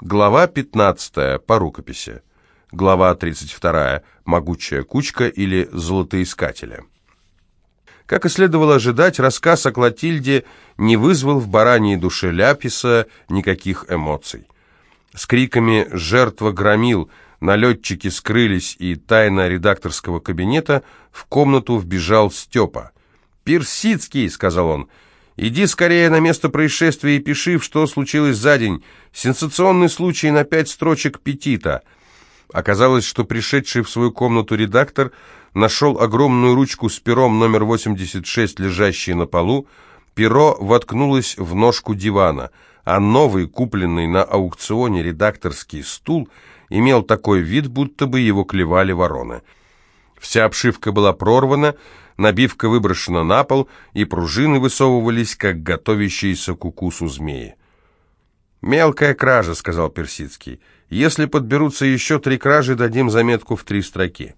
Глава 15 по рукописи. Глава 32 «Могучая кучка» или «Золотоискатели». Как и следовало ожидать, рассказ о Клотильде не вызвал в бараньей душе Ляписа никаких эмоций. С криками «Жертва громил!» налетчики скрылись, и тайна редакторского кабинета в комнату вбежал Степа. «Персидский!» — сказал он — Иди скорее на место происшествия и пиши, что случилось за день. Сенсационный случай на пять строчек петита». Оказалось, что пришедший в свою комнату редактор нашел огромную ручку с пером номер 86, лежащей на полу. Перо воткнулось в ножку дивана, а новый, купленный на аукционе редакторский стул, имел такой вид, будто бы его клевали вороны. Вся обшивка была прорвана, набивка выброшена на пол, и пружины высовывались, как готовящиеся к укусу змеи. «Мелкая кража», — сказал Персидский. «Если подберутся еще три кражи, дадим заметку в три строки».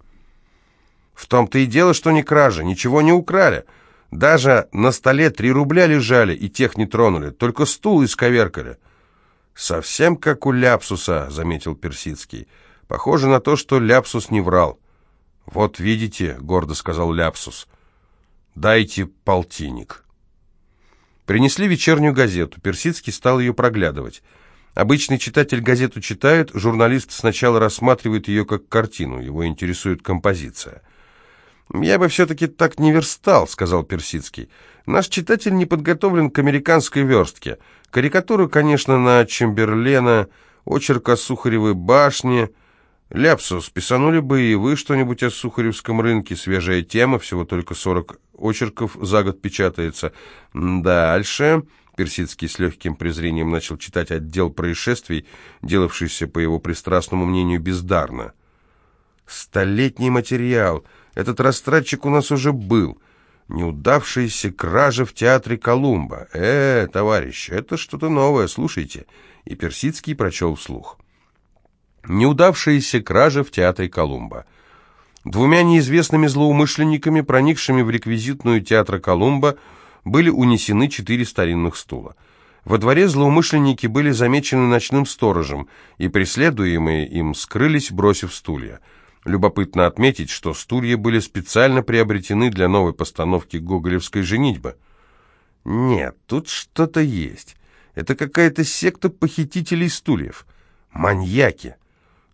«В том-то и дело, что не кража, ничего не украли. Даже на столе три рубля лежали, и тех не тронули, только стул исковеркали». «Совсем как у Ляпсуса», — заметил Персидский. «Похоже на то, что Ляпсус не врал». «Вот видите», — гордо сказал Ляпсус, — «дайте полтинник». Принесли вечернюю газету. Персидский стал ее проглядывать. Обычный читатель газету читает, журналист сначала рассматривает ее как картину, его интересует композиция. «Я бы все-таки так не верстал», — сказал Персидский. «Наш читатель не подготовлен к американской верстке. Карикатуру, конечно, на Чемберлена, очерк о Сухаревой башне...» «Ляпсус, писанули бы и вы что-нибудь о Сухаревском рынке, свежая тема, всего только сорок очерков за год печатается. Дальше...» Персидский с легким презрением начал читать отдел происшествий, делавшийся, по его пристрастному мнению, бездарно. «Столетний материал. Этот растратчик у нас уже был. Неудавшаяся кража в театре Колумба. Э, товарищ, это что-то новое, слушайте». И Персидский прочел вслух. Неудавшаяся кража в театре Колумба. Двумя неизвестными злоумышленниками, проникшими в реквизитную театра Колумба, были унесены четыре старинных стула. Во дворе злоумышленники были замечены ночным сторожем, и преследуемые им скрылись, бросив стулья. Любопытно отметить, что стулья были специально приобретены для новой постановки гоголевской «Женитьбы». Нет, тут что-то есть. Это какая-то секта похитителей стульев. Маньяки.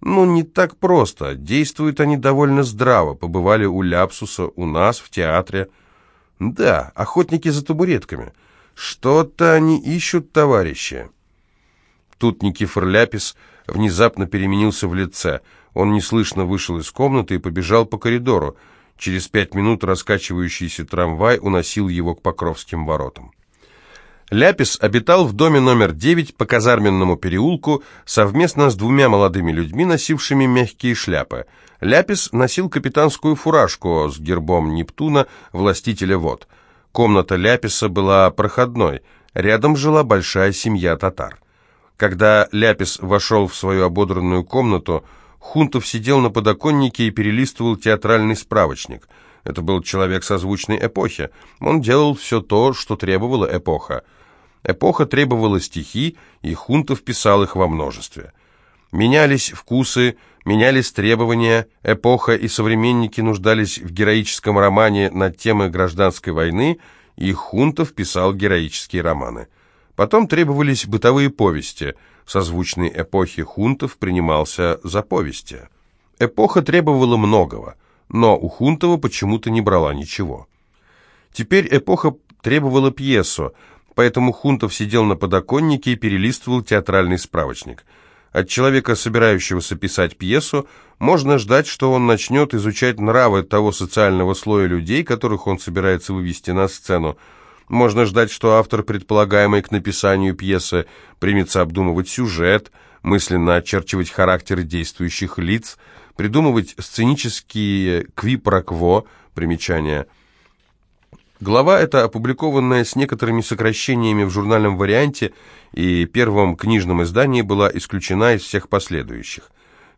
Ну, не так просто. Действуют они довольно здраво. Побывали у Ляпсуса, у нас, в театре. Да, охотники за табуретками. Что-то они ищут, товарищи. Тут Никифор Ляпис внезапно переменился в лице. Он неслышно вышел из комнаты и побежал по коридору. Через пять минут раскачивающийся трамвай уносил его к Покровским воротам. Ляпис обитал в доме номер 9 по казарменному переулку совместно с двумя молодыми людьми, носившими мягкие шляпы. Ляпис носил капитанскую фуражку с гербом Нептуна, властителя вод. Комната Ляписа была проходной, рядом жила большая семья татар. Когда Ляпис вошел в свою ободранную комнату, Хунтов сидел на подоконнике и перелистывал театральный справочник. Это был человек созвучной эпохи. Он делал все то, что требовала эпоха. Эпоха требовала стихи, и Хунтов писал их во множестве. Менялись вкусы, менялись требования, эпоха и современники нуждались в героическом романе на темы гражданской войны, и Хунтов писал героические романы. Потом требовались бытовые повести, созвучной эпохи Хунтов принимался за повести. Эпоха требовала многого, но у Хунтова почему-то не брала ничего. Теперь эпоха требовала пьесу, поэтому Хунтов сидел на подоконнике и перелистывал театральный справочник. От человека, собирающегося писать пьесу, можно ждать, что он начнет изучать нравы того социального слоя людей, которых он собирается вывести на сцену. Можно ждать, что автор, предполагаемый к написанию пьесы, примется обдумывать сюжет, мысленно очерчивать характеры действующих лиц, придумывать сценические кви-прокво, примечания – Глава эта, опубликованная с некоторыми сокращениями в журнальном варианте и первом книжном издании, была исключена из всех последующих.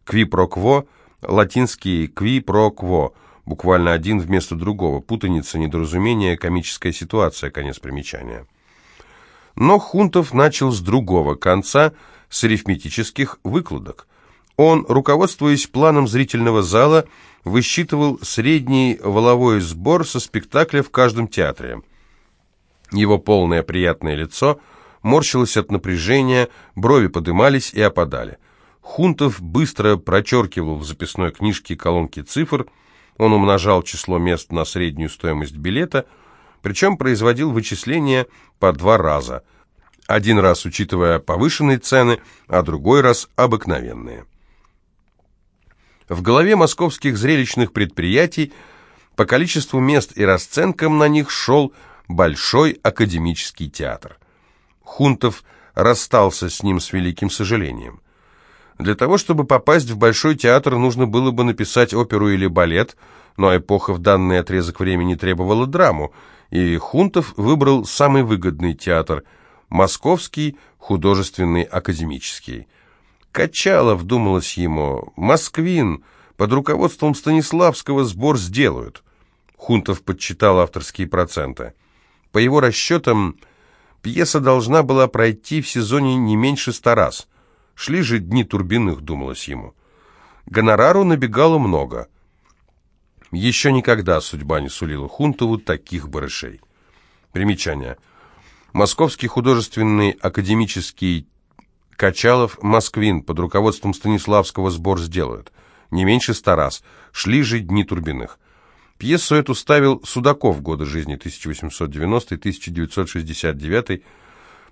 «Кви про кво», латинский «кви про кво», буквально один вместо другого, путаница, недоразумение, комическая ситуация, конец примечания. Но Хунтов начал с другого конца, с арифметических выкладок. Он, руководствуясь планом зрительного зала, высчитывал средний воловой сбор со спектакля в каждом театре. Его полное приятное лицо морщилось от напряжения, брови подымались и опадали. Хунтов быстро прочеркивал в записной книжке колонки цифр, он умножал число мест на среднюю стоимость билета, причем производил вычисления по два раза. Один раз учитывая повышенные цены, а другой раз обыкновенные. В голове московских зрелищных предприятий по количеству мест и расценкам на них шел Большой академический театр. Хунтов расстался с ним с великим сожалением. Для того, чтобы попасть в Большой театр, нужно было бы написать оперу или балет, но эпоха в данный отрезок времени требовала драму, и Хунтов выбрал самый выгодный театр – Московский художественный академический. Качалов, думалось ему, Москвин, под руководством Станиславского сбор сделают. Хунтов подсчитал авторские проценты. По его расчетам, пьеса должна была пройти в сезоне не меньше ста раз – Шли же дни турбинных, думалось ему. Гонорару набегало много. Еще никогда судьба не сулила Хунтову таких барышей. Примечание. Московский художественный академический Качалов Москвин под руководством Станиславского сбор сделают. Не меньше ста раз. Шли же дни Турбиных. Пьесу эту ставил Судаков годы жизни 1890-1969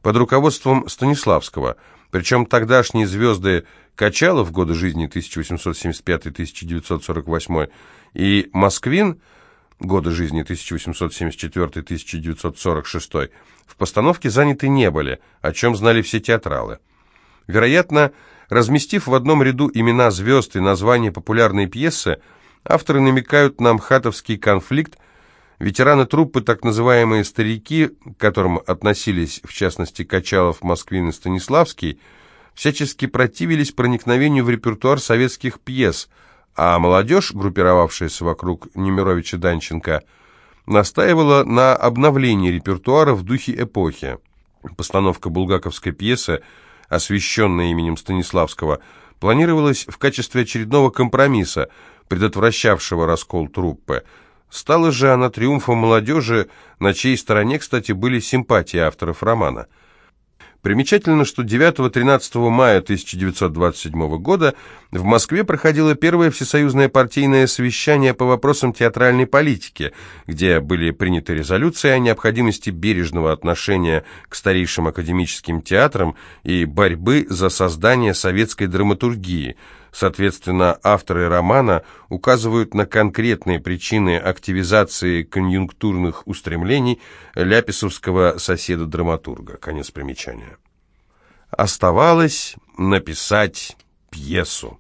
под руководством Станиславского – причем тогдашние звезды Качалов годы жизни 1875-1948 и Москвин годы жизни 1874-1946 в постановке заняты не были, о чем знали все театралы. Вероятно, разместив в одном ряду имена звезд и названия популярной пьесы, авторы намекают на мхатовский конфликт Ветераны труппы, так называемые «старики», к которым относились, в частности, Качалов, Москвин и Станиславский, всячески противились проникновению в репертуар советских пьес, а молодежь, группировавшаяся вокруг Немировича Данченко, настаивала на обновлении репертуара в духе эпохи. Постановка булгаковской пьесы, освященная именем Станиславского, планировалась в качестве очередного компромисса, предотвращавшего раскол труппы – Стала же она триумфом молодежи, на чьей стороне, кстати, были симпатии авторов романа. Примечательно, что 9-13 мая 1927 года в Москве проходило первое всесоюзное партийное совещание по вопросам театральной политики, где были приняты резолюции о необходимости бережного отношения к старейшим академическим театрам и борьбы за создание советской драматургии – Соответственно, авторы романа указывают на конкретные причины активизации конъюнктурных устремлений ляписовского соседа-драматурга. Конец примечания. Оставалось написать пьесу.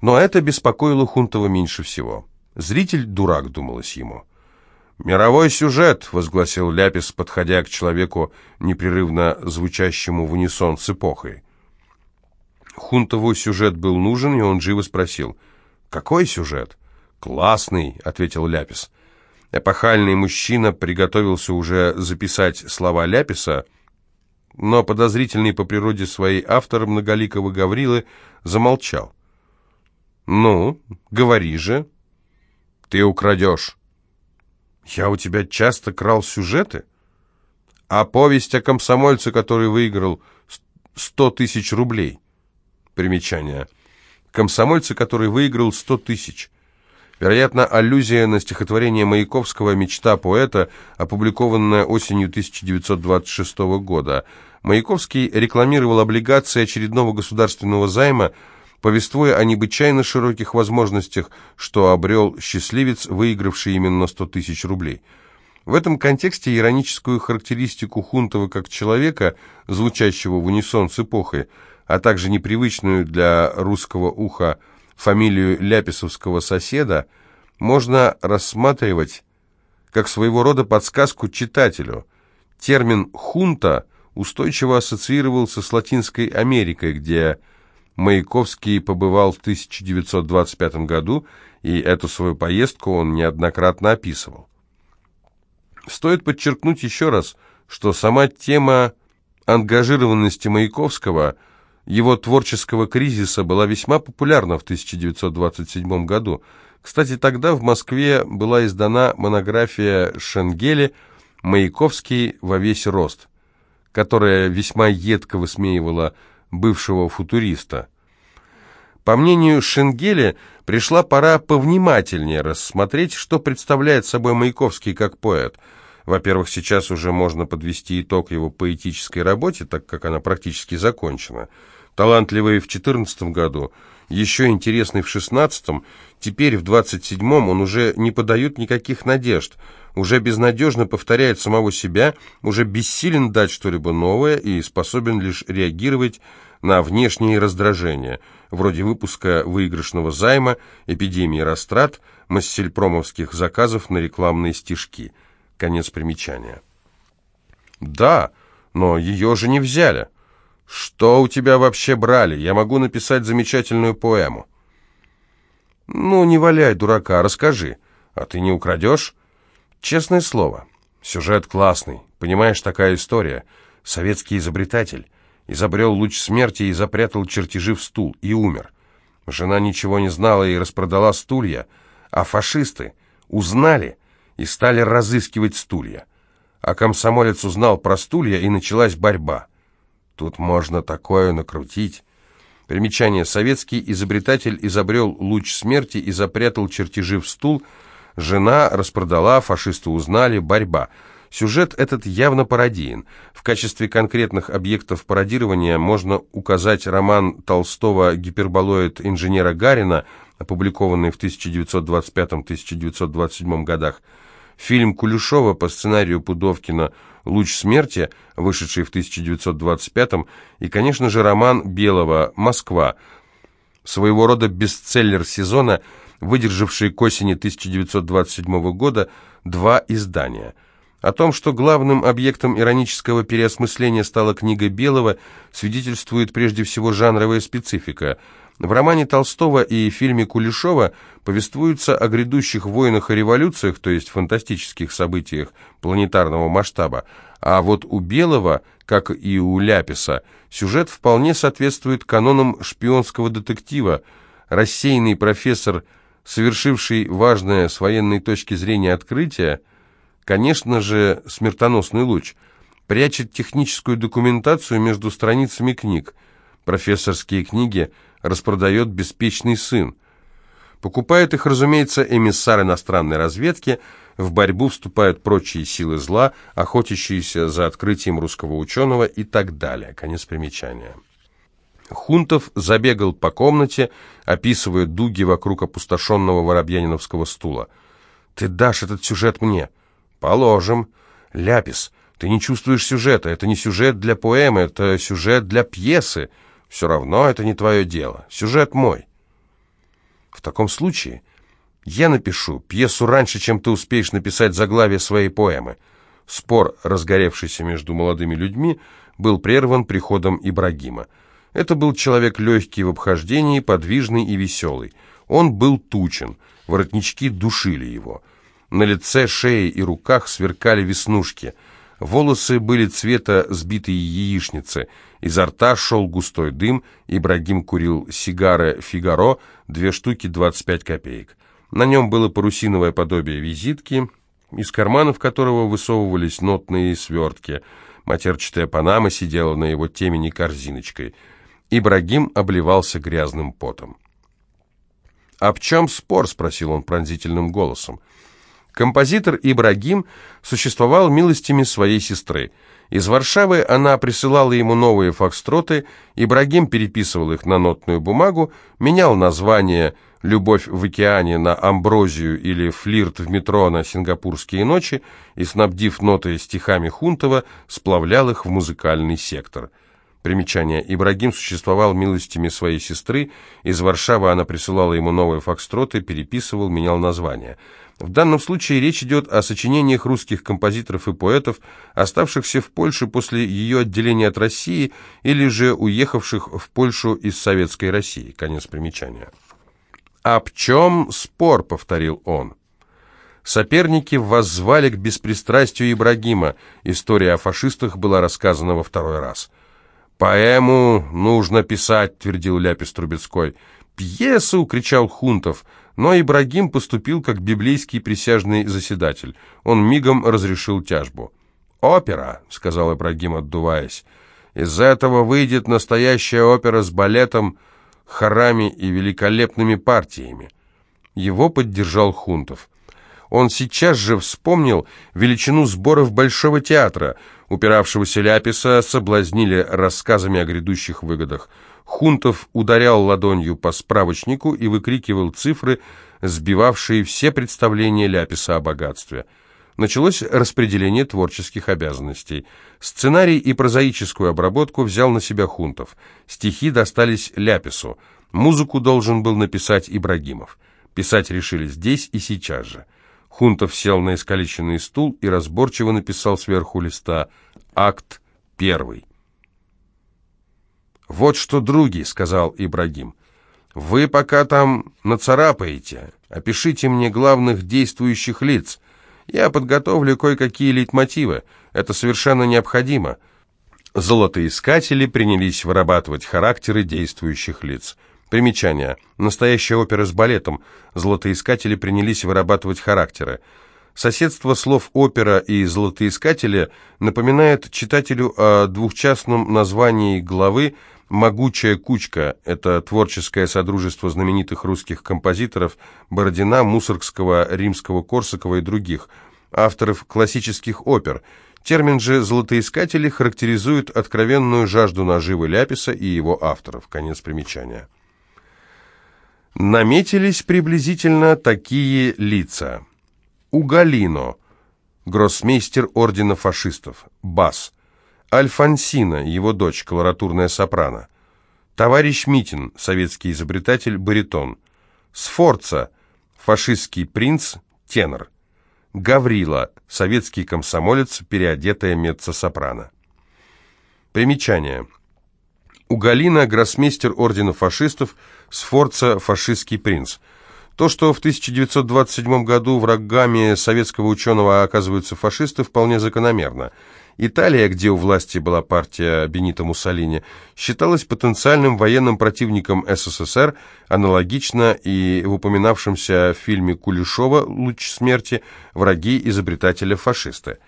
Но это беспокоило Хунтова меньше всего. Зритель дурак, думалось ему. «Мировой сюжет», — возгласил Ляпис, подходя к человеку, непрерывно звучащему в унисон с эпохой. Хунтову сюжет был нужен, и он живо спросил. «Какой сюжет?» «Классный», — ответил Ляпис. Эпохальный мужчина приготовился уже записать слова Ляписа, но подозрительный по природе своей автор многоликого Гаврилы замолчал. «Ну, говори же. Ты украдешь». «Я у тебя часто крал сюжеты?» «А повесть о комсомольце, который выиграл сто тысяч рублей». Примечание. Комсомольцы, который выиграл 100 тысяч. Вероятно, аллюзия на стихотворение Маяковского «Мечта поэта», опубликованное осенью 1926 года. Маяковский рекламировал облигации очередного государственного займа, повествуя о необычайно широких возможностях, что обрел счастливец, выигравший именно 100 тысяч рублей. В этом контексте ироническую характеристику Хунтова как человека, звучащего в унисон с эпохой, а также непривычную для русского уха фамилию ляписовского соседа, можно рассматривать как своего рода подсказку читателю. Термин «хунта» устойчиво ассоциировался с Латинской Америкой, где Маяковский побывал в 1925 году, и эту свою поездку он неоднократно описывал. Стоит подчеркнуть еще раз, что сама тема ангажированности Маяковского – его творческого кризиса была весьма популярна в 1927 году. Кстати, тогда в Москве была издана монография Шенгели «Маяковский во весь рост», которая весьма едко высмеивала бывшего футуриста. По мнению Шенгеля, пришла пора повнимательнее рассмотреть, что представляет собой Маяковский как поэт. Во-первых, сейчас уже можно подвести итог его поэтической работе, так как она практически закончена. Талантливый в 14 году, еще интересный в 16 теперь в 27-м он уже не подает никаких надежд, уже безнадежно повторяет самого себя, уже бессилен дать что-либо новое и способен лишь реагировать на внешние раздражения, вроде выпуска выигрышного займа, эпидемии растрат, массельпромовских заказов на рекламные стишки. Конец примечания. «Да, но ее же не взяли». «Что у тебя вообще брали? Я могу написать замечательную поэму». «Ну, не валяй, дурака, расскажи. А ты не украдешь?» «Честное слово, сюжет классный. Понимаешь, такая история. Советский изобретатель изобрел луч смерти и запрятал чертежи в стул, и умер. Жена ничего не знала и распродала стулья, а фашисты узнали и стали разыскивать стулья. А комсомолец узнал про стулья, и началась борьба. Тут можно такое накрутить. Примечание. Советский изобретатель изобрел луч смерти и запрятал чертежи в стул. Жена распродала, фашисты узнали, борьба. Сюжет этот явно пародиен. В качестве конкретных объектов пародирования можно указать роман Толстого «Гиперболоид инженера Гарина», опубликованный в 1925-1927 годах, фильм Кулешова по сценарию Пудовкина «Луч смерти», вышедший в 1925 и, конечно же, роман Белого «Москва», своего рода бестселлер сезона, выдержавший к осени 1927 года два издания – о том, что главным объектом иронического переосмысления стала книга Белого, свидетельствует прежде всего жанровая специфика. В романе Толстого и фильме Кулешова повествуются о грядущих войнах и революциях, то есть фантастических событиях планетарного масштаба, а вот у Белого, как и у Ляписа, сюжет вполне соответствует канонам шпионского детектива. Рассеянный профессор, совершивший важное с военной точки зрения открытие, Конечно же, смертоносный луч прячет техническую документацию между страницами книг. Профессорские книги распродает беспечный сын. Покупают их, разумеется, эмиссар иностранной разведки, в борьбу вступают прочие силы зла, охотящиеся за открытием русского ученого и так далее. Конец примечания. Хунтов забегал по комнате, описывая дуги вокруг опустошенного воробьяниновского стула. «Ты дашь этот сюжет мне?» «Положим. Ляпис, ты не чувствуешь сюжета. Это не сюжет для поэмы, это сюжет для пьесы. Все равно это не твое дело. Сюжет мой». «В таком случае я напишу пьесу раньше, чем ты успеешь написать заглавие своей поэмы». Спор, разгоревшийся между молодыми людьми, был прерван приходом Ибрагима. Это был человек легкий в обхождении, подвижный и веселый. Он был тучен, воротнички душили его. На лице, шее и руках сверкали веснушки. Волосы были цвета сбитой яичницы. Изо рта шел густой дым. Ибрагим курил сигары «Фигаро», две штуки 25 копеек. На нем было парусиновое подобие визитки, из карманов которого высовывались нотные свертки. Матерчатая панама сидела на его темени корзиночкой. Ибрагим обливался грязным потом. «А в чем спор?» — спросил он пронзительным голосом. Композитор Ибрагим существовал милостями своей сестры. Из Варшавы она присылала ему новые фокстроты, Ибрагим переписывал их на нотную бумагу, менял название «Любовь в океане» на «Амброзию» или «Флирт в метро» на «Сингапурские ночи» и, снабдив ноты стихами Хунтова, сплавлял их в музыкальный сектор. Примечание. Ибрагим существовал милостями своей сестры, из Варшавы она присылала ему новые фокстроты, переписывал, менял название. В данном случае речь идет о сочинениях русских композиторов и поэтов, оставшихся в Польше после ее отделения от России или же уехавших в Польшу из Советской России. Конец примечания. «Об чем спор?» — повторил он. Соперники воззвали к беспристрастию Ибрагима. История о фашистах была рассказана во второй раз. «Поэму нужно писать», — твердил Ляпис Трубецкой. «Пьесу!» — кричал Хунтов. Но Ибрагим поступил как библейский присяжный заседатель. Он мигом разрешил тяжбу. «Опера», — сказал Ибрагим, отдуваясь. «Из этого выйдет настоящая опера с балетом, хорами и великолепными партиями». Его поддержал Хунтов. Он сейчас же вспомнил величину сборов Большого театра. Упиравшегося Ляписа соблазнили рассказами о грядущих выгодах. Хунтов ударял ладонью по справочнику и выкрикивал цифры, сбивавшие все представления Ляписа о богатстве. Началось распределение творческих обязанностей. Сценарий и прозаическую обработку взял на себя Хунтов. Стихи достались Ляпису. Музыку должен был написать Ибрагимов. Писать решили здесь и сейчас же. Хунтов сел на искалеченный стул и разборчиво написал сверху листа «Акт первый». «Вот что, други», — сказал Ибрагим, — «вы пока там нацарапаете, опишите мне главных действующих лиц. Я подготовлю кое-какие лейтмотивы, это совершенно необходимо». Золотоискатели принялись вырабатывать характеры действующих лиц — Примечание. Настоящая опера с балетом. Золотоискатели принялись вырабатывать характеры. Соседство слов «опера» и «золотоискатели» напоминает читателю о двухчастном названии главы «Могучая кучка». Это творческое содружество знаменитых русских композиторов Бородина, Мусоргского, Римского-Корсакова и других, авторов классических опер. Термин же «золотоискатели» характеризует откровенную жажду наживы Ляписа и его авторов. Конец примечания. Наметились приблизительно такие лица. Угалино, гроссмейстер ордена фашистов, бас. Альфонсина, его дочь, колоратурная сопрано. Товарищ Митин, советский изобретатель, баритон. Сфорца, фашистский принц, тенор. Гаврила, советский комсомолец, переодетая меццо-сопрано. Примечание. Угалина, гроссмейстер ордена фашистов, Сфорца «Фашистский принц». То, что в 1927 году врагами советского ученого оказываются фашисты, вполне закономерно. Италия, где у власти была партия Бенито Муссолини, считалась потенциальным военным противником СССР, аналогично и в упоминавшемся фильме Кулешова «Луч смерти» враги изобретателя-фашисты.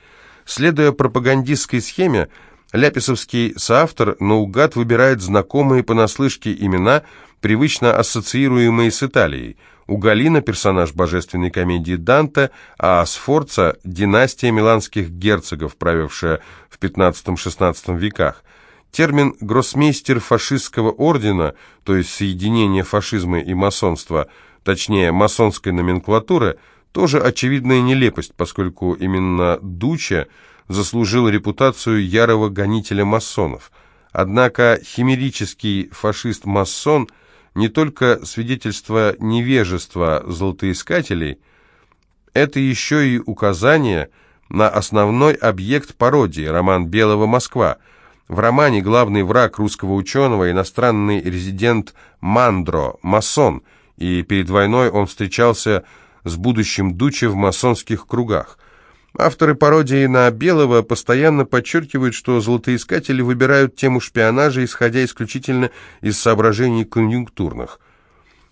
Следуя пропагандистской схеме, Ляписовский соавтор наугад выбирает знакомые понаслышке имена, привычно ассоциируемые с Италией. У Галина персонаж божественной комедии Данте, а Сфорца – династия миланских герцогов, правившая в XV-XVI веках. Термин «гроссмейстер фашистского ордена», то есть соединение фашизма и масонства, точнее масонской номенклатуры, тоже очевидная нелепость, поскольку именно Дуча – заслужил репутацию ярого гонителя масонов. Однако химерический фашист-масон не только свидетельство невежества золотоискателей, это еще и указание на основной объект пародии, роман «Белого Москва». В романе главный враг русского ученого, иностранный резидент Мандро, масон, и перед войной он встречался с будущим Дуче в масонских кругах. Авторы пародии на Белого постоянно подчеркивают, что золотоискатели выбирают тему шпионажа, исходя исключительно из соображений конъюнктурных.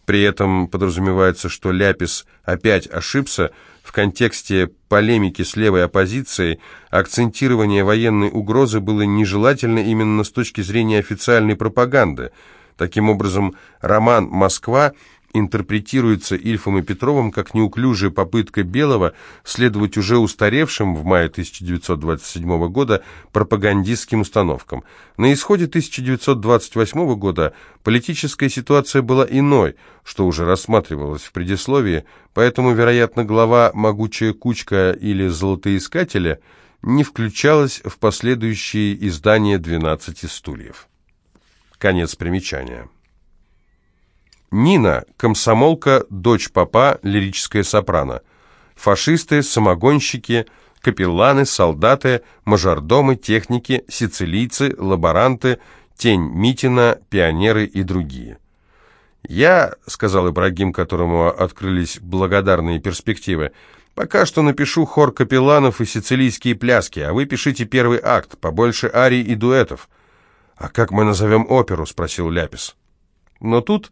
При этом подразумевается, что Ляпис опять ошибся в контексте полемики с левой оппозицией, акцентирование военной угрозы было нежелательно именно с точки зрения официальной пропаганды. Таким образом, роман «Москва» интерпретируется Ильфом и Петровым как неуклюжая попытка Белого следовать уже устаревшим в мае 1927 года пропагандистским установкам. На исходе 1928 года политическая ситуация была иной, что уже рассматривалось в предисловии, поэтому, вероятно, глава «Могучая кучка» или «Золотоискателя» не включалась в последующие издания «12 стульев». Конец примечания. Нина, комсомолка, дочь папа, лирическая сопрано. Фашисты, самогонщики, капелланы, солдаты, мажордомы, техники, сицилийцы, лаборанты, тень Митина, пионеры и другие. «Я», — сказал Ибрагим, которому открылись благодарные перспективы, «пока что напишу хор капелланов и сицилийские пляски, а вы пишите первый акт, побольше арий и дуэтов». «А как мы назовем оперу?» — спросил Ляпис. Но тут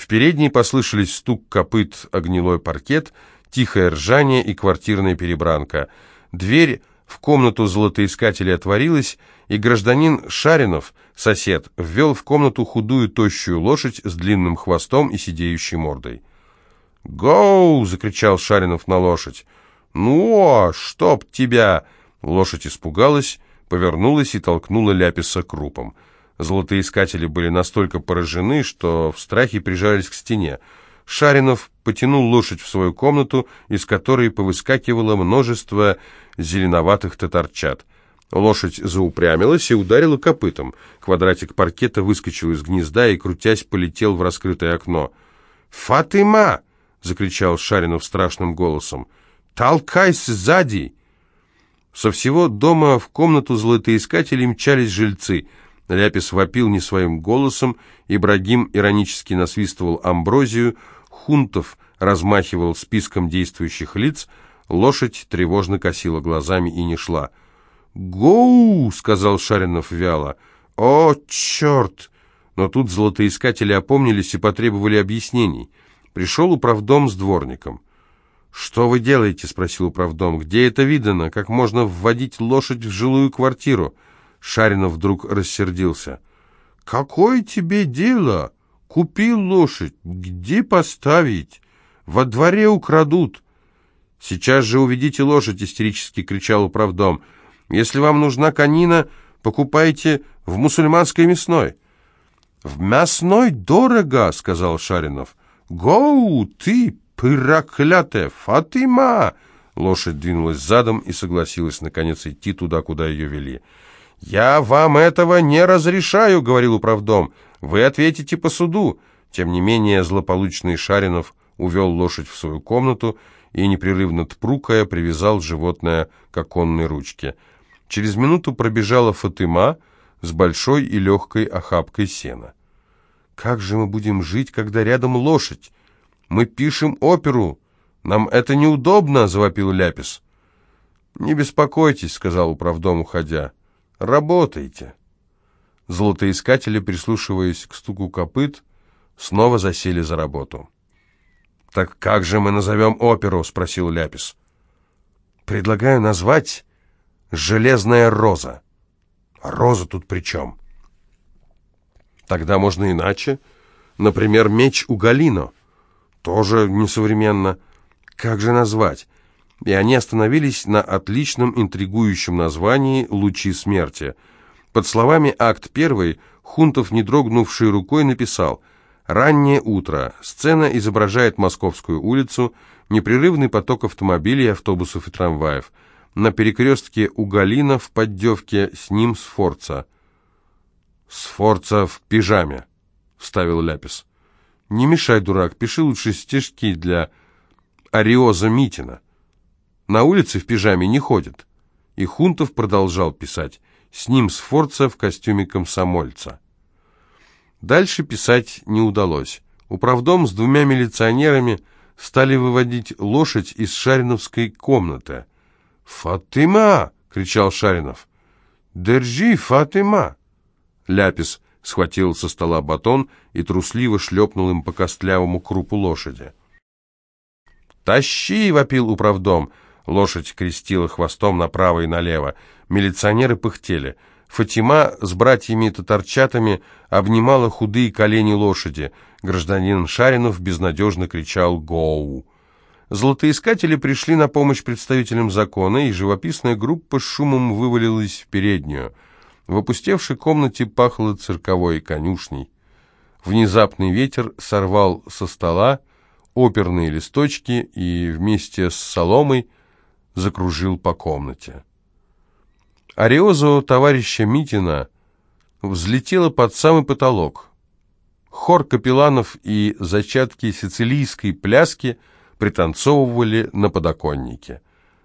в передней послышались стук копыт о гнилой паркет, тихое ржание и квартирная перебранка. Дверь в комнату золотоискателя отворилась, и гражданин Шаринов, сосед, ввел в комнату худую тощую лошадь с длинным хвостом и сидеющей мордой. «Гоу!» — закричал Шаринов на лошадь. «Ну, чтоб тебя!» Лошадь испугалась, повернулась и толкнула Ляписа крупом. Золотоискатели были настолько поражены, что в страхе прижались к стене. Шаринов потянул лошадь в свою комнату, из которой повыскакивало множество зеленоватых татарчат. Лошадь заупрямилась и ударила копытом. Квадратик паркета выскочил из гнезда и, крутясь, полетел в раскрытое окно. «Фатыма!» — закричал Шаринов страшным голосом. «Толкайся сзади!» Со всего дома в комнату золотоискателей мчались жильцы. Ляпис вопил не своим голосом, Ибрагим иронически насвистывал амброзию, Хунтов размахивал списком действующих лиц, лошадь тревожно косила глазами и не шла. «Гоу!» — сказал Шаринов вяло. «О, черт!» Но тут золотоискатели опомнились и потребовали объяснений. Пришел управдом с дворником. «Что вы делаете?» — спросил управдом. «Где это видано? Как можно вводить лошадь в жилую квартиру?» Шаринов вдруг рассердился. «Какое тебе дело? Купил лошадь. Где поставить? Во дворе украдут». «Сейчас же уведите лошадь!» — истерически кричал управдом. «Если вам нужна конина, покупайте в мусульманской мясной». «В мясной дорого!» — сказал Шаринов. «Гоу, ты, проклятая Фатима!» Лошадь двинулась задом и согласилась, наконец, идти туда, куда ее вели. «Я вам этого не разрешаю», — говорил управдом. «Вы ответите по суду». Тем не менее, злополучный Шаринов увел лошадь в свою комнату и, непрерывно тпрукая, привязал животное к оконной ручке. Через минуту пробежала Фатыма с большой и легкой охапкой сена. «Как же мы будем жить, когда рядом лошадь? Мы пишем оперу. Нам это неудобно», — завопил Ляпис. «Не беспокойтесь», — сказал управдом, уходя. «Работайте». Золотоискатели, прислушиваясь к стуку копыт, снова засели за работу. «Так как же мы назовем оперу?» — спросил Ляпис. «Предлагаю назвать «Железная роза». роза тут при чем?» Тогда можно иначе. Например, меч у Галино. Тоже несовременно. Как же назвать? И они остановились на отличном интригующем названии «Лучи смерти». Под словами «Акт первый» Хунтов, не дрогнувшей рукой, написал «Раннее утро. Сцена изображает Московскую улицу, непрерывный поток автомобилей, автобусов и трамваев. На перекрестке у Галина в поддевке с ним Сфорца». «Сфорца в пижаме», — вставил Ляпис. «Не мешай, дурак, пиши лучше стишки для Ариоза Митина. На улице в пижаме не ходит». И Хунтов продолжал писать. С ним Сфорца в костюме комсомольца. Дальше писать не удалось. Управдом с двумя милиционерами стали выводить лошадь из Шариновской комнаты. «Фатыма!» — кричал Шаринов. «Держи, Фатыма!» Ляпис схватил со стола батон и трусливо шлепнул им по костлявому крупу лошади. «Тащи!» — вопил управдом. Лошадь крестила хвостом направо и налево. Милиционеры пыхтели. Фатима с братьями-татарчатами обнимала худые колени лошади. Гражданин Шаринов безнадежно кричал «Гоу!». Золотоискатели пришли на помощь представителям закона, и живописная группа с шумом вывалилась в переднюю. В опустевшей комнате пахло цирковой конюшней. Внезапный ветер сорвал со стола оперные листочки и вместе с соломой закружил по комнате. Ариозо товарища Митина взлетела под самый потолок. Хор капелланов и зачатки сицилийской пляски пританцовывали на подоконнике.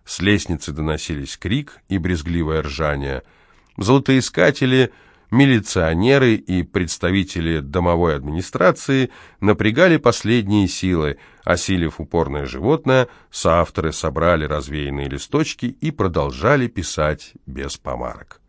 С лестницы доносились крик и брезгливое ржание – Золотоискатели, милиционеры и представители домовой администрации напрягали последние силы. Осилив упорное животное, соавторы собрали развеянные листочки и продолжали писать без помарок.